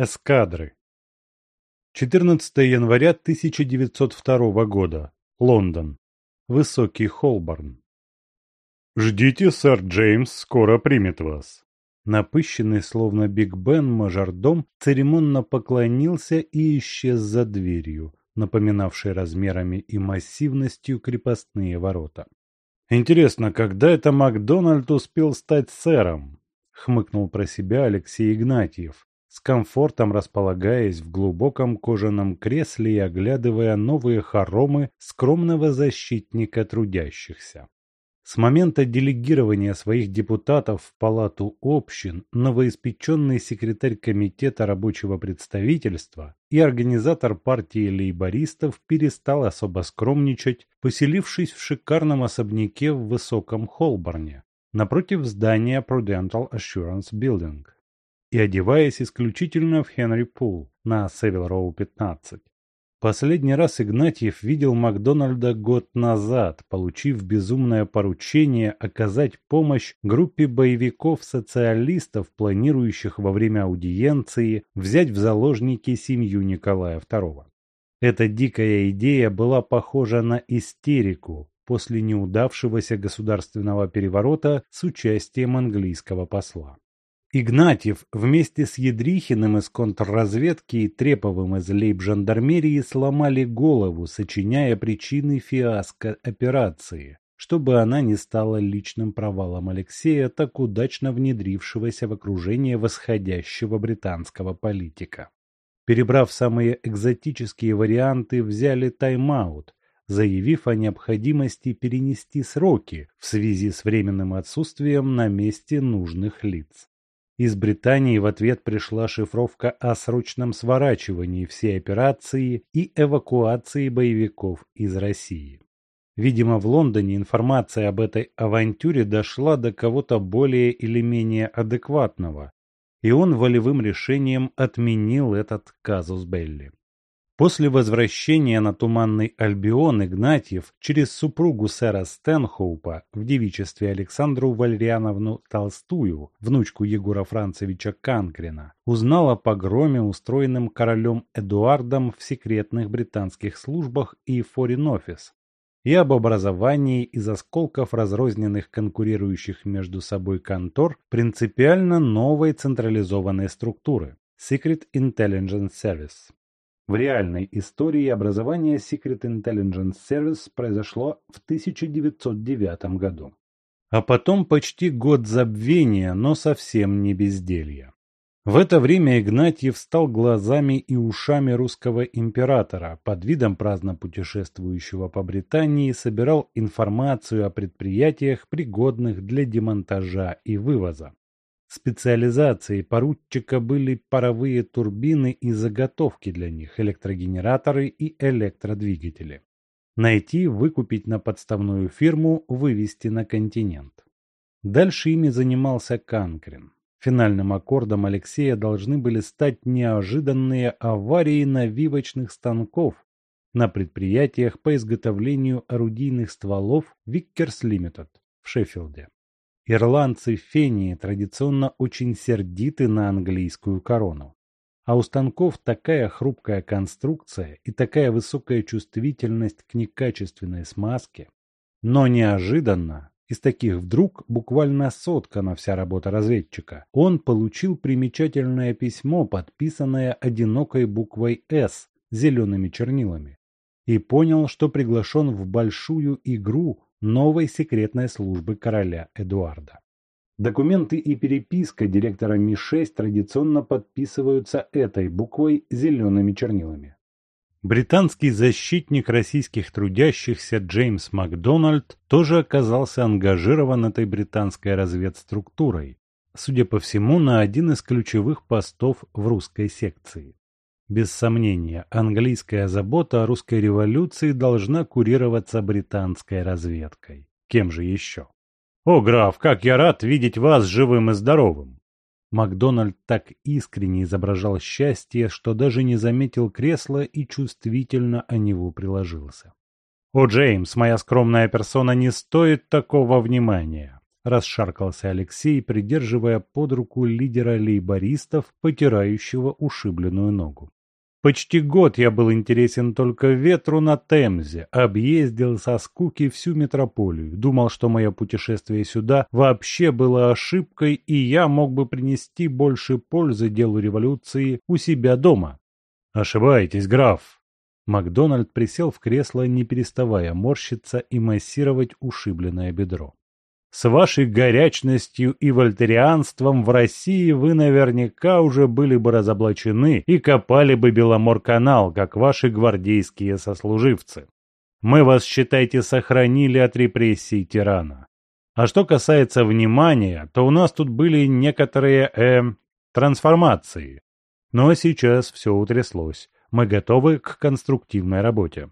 Эскадры. 14 января 1902 года. Лондон. Высокий Холборн. «Ждите, сэр Джеймс скоро примет вас». Напыщенный, словно Биг Бен, мажордом церемонно поклонился и исчез за дверью, напоминавшей размерами и массивностью крепостные ворота. «Интересно, когда это Макдональд успел стать сэром?» — хмыкнул про себя Алексей Игнатьев, с комфортом располагаясь в глубоком кожаном кресле и оглядывая новые хоромы скромного защитника трудящихся. С момента делегирования своих депутатов в Палату общин новоиспеченный секретарь Комитета рабочего представительства и организатор партии лейбористов перестал особо скромничать, поселившись в шикарном особняке в высоком Холборне, напротив здания Prudential Assurance Building, и одеваясь исключительно в Хенри Пул на Севил Роу 15. Последний раз Игнатьев видел Макдональда год назад, получив безумное поручение оказать помощь группе боевиков-социалистов, планирующих во время аудиенции взять в заложники семью Николая II. Эта дикая идея была похожа на истерику после неудавшегося государственного переворота с участием английского посла. Игнатьев вместе с Едрихиным из контрразведки и Треповым из лейб-жандармерии сломали голову, сочиняя причины фиаско операции, чтобы она не стала личным провалом Алексея, так удачно внедрившегося в окружение восходящего британского политика. Перебрав самые экзотические варианты, взяли тайм-аут, заявив о необходимости перенести сроки в связи с временным отсутствием на месте нужных лиц. Из Британии в ответ пришла шифровка о срочном сворачивании всей операции и эвакуации боевиков из России. Видимо, в Лондоне информация об этой авантюре дошла до кого-то более или менее адекватного, и он волевым решением отменил этот казус Белли. После возвращения на Туманный Альбион Игнатьев через супругу сэра Стэнхоупа в девичестве Александру Валериановну Толстую, внучку Егора Францевича Канкрина, узнал о погроме, устроенном королем Эдуардом в секретных британских службах и форин-офис, и об образовании из осколков разрозненных конкурирующих между собой контор принципиально новой централизованной структуры – Secret Intelligence Service. В реальной истории образование Secret Intelligence Service произошло в 1909 году. А потом почти год забвения, но совсем не безделья. В это время Игнатьев стал глазами и ушами русского императора, под видом праздно путешествующего по Британии собирал информацию о предприятиях, пригодных для демонтажа и вывоза. Специализацией поручика были паровые турбины и заготовки для них, электрогенераторы и электродвигатели. Найти, выкупить на подставную фирму, вывести на континент. Дальше ими занимался Канкрин. Финальным аккордом Алексея должны были стать неожиданные аварии навивочных станков на предприятиях по изготовлению орудийных стволов Vickers Limited в Шеффилде. Ирландцы Фении традиционно очень сердиты на английскую корону. А у станков такая хрупкая конструкция и такая высокая чувствительность к некачественной смазке. Но неожиданно, из таких вдруг буквально соткана вся работа разведчика, он получил примечательное письмо, подписанное одинокой буквой «С» зелеными чернилами, и понял, что приглашен в большую игру новой секретной службы короля Эдуарда. Документы и переписка директора Ми-6 традиционно подписываются этой буквой зелеными чернилами. Британский защитник российских трудящихся Джеймс Макдональд тоже оказался ангажирован этой британской разведструктурой, судя по всему, на один из ключевых постов в русской секции. Без сомнения, английская забота о русской революции должна курироваться британской разведкой. Кем же еще? «О, граф, как я рад видеть вас живым и здоровым!» Макдональд так искренне изображал счастье, что даже не заметил кресла и чувствительно о него приложился. «О, Джеймс, моя скромная персона не стоит такого внимания. расшаркался Алексей, придерживая под руку лидера лейбористов, потирающего ушибленную ногу. Почти год я был интересен только ветру на Темзе, объездил со скуки всю метрополию, думал, что мое путешествие сюда вообще было ошибкой, и я мог бы принести больше пользы делу революции у себя дома. Ошибаетесь, граф. Макдональд присел в кресло, не переставая морщиться и массировать ушибленное бедро. С вашей горячностью и вольтерианством в России вы наверняка уже были бы разоблачены и копали бы Беломор-канал, как ваши гвардейские сослуживцы. Мы вас, считайте, сохранили от репрессий тирана. А что касается внимания, то у нас тут были некоторые, э, трансформации. Но сейчас все утряслось. Мы готовы к конструктивной работе.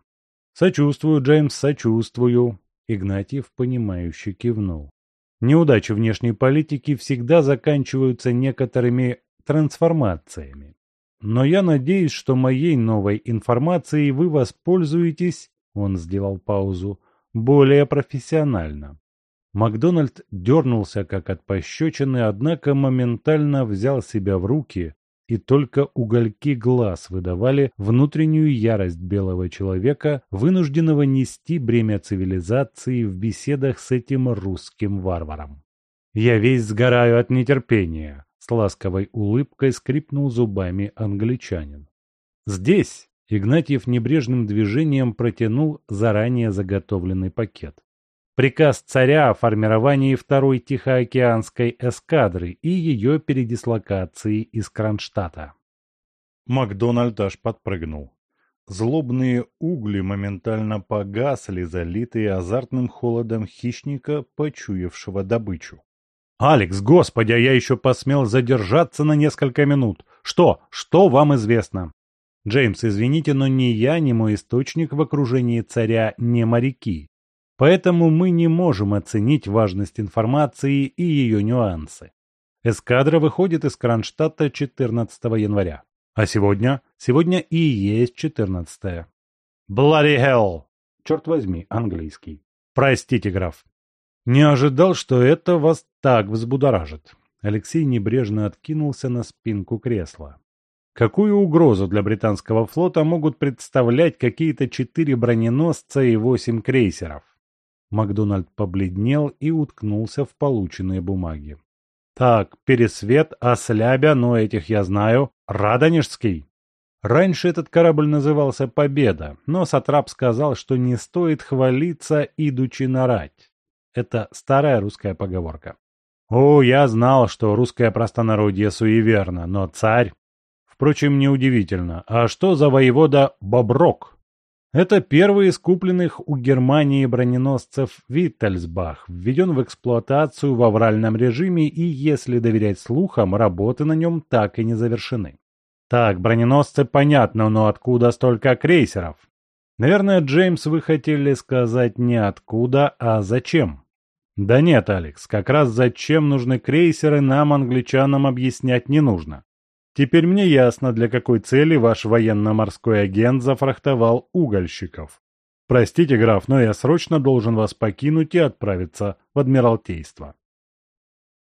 Сочувствую, Джеймс, сочувствую. Игнатьев, понимающе кивнул. Неудачи внешней политики всегда заканчиваются некоторыми трансформациями. Но я надеюсь, что моей новой информацией вы воспользуетесь, он сделал паузу, более профессионально. Макдональд дернулся как от пощечины, однако моментально взял себя в руки и только угольки глаз выдавали внутреннюю ярость белого человека, вынужденного нести бремя цивилизации в беседах с этим русским варваром. «Я весь сгораю от нетерпения», — с ласковой улыбкой скрипнул зубами англичанин. «Здесь», — Игнатьев небрежным движением протянул заранее заготовленный пакет приказ царя о формировании второй Тихоокеанской эскадры и ее передислокации из Кронштадта. Макдональд аж подпрыгнул. Злобные угли моментально погасли, залитые азартным холодом хищника, почуявшего добычу. «Алекс, господи, а я еще посмел задержаться на несколько минут. Что? Что вам известно?» «Джеймс, извините, но ни я, ни мой источник в окружении царя не моряки. Поэтому мы не можем оценить важность информации и ее нюансы. Эскадра выходит из Кронштадта 14 января. А сегодня? Сегодня и есть 14. Bloody hell! Черт возьми, английский. Простите, граф. Не ожидал, что это вас так взбудоражит. Алексей небрежно откинулся на спинку кресла. Какую угрозу для британского флота могут представлять какие-то четыре броненосца и восемь крейсеров? Макдональд побледнел и уткнулся в полученные бумаги. «Так, Пересвет, Ослябя, но этих я знаю. Радонежский». Раньше этот корабль назывался «Победа», но Сатрап сказал, что не стоит хвалиться, идучи нарать. Это старая русская поговорка. О, я знал, что русское простонародье суеверно, но царь... Впрочем, неудивительно. А что за воевода Боброк? Это первый из купленных у Германии броненосцев «Виттельсбах», введен в эксплуатацию в авральном режиме и, если доверять слухам, работы на нем так и не завершены. Так, броненосцы понятно, но откуда столько крейсеров? Наверное, Джеймс, вы хотели сказать не откуда, а зачем? Да нет, Алекс, как раз зачем нужны крейсеры, нам, англичанам, объяснять не нужно. Теперь мне ясно, для какой цели ваш военно-морской агент зафрахтовал угольщиков. Простите, граф, но я срочно должен вас покинуть и отправиться в Адмиралтейство.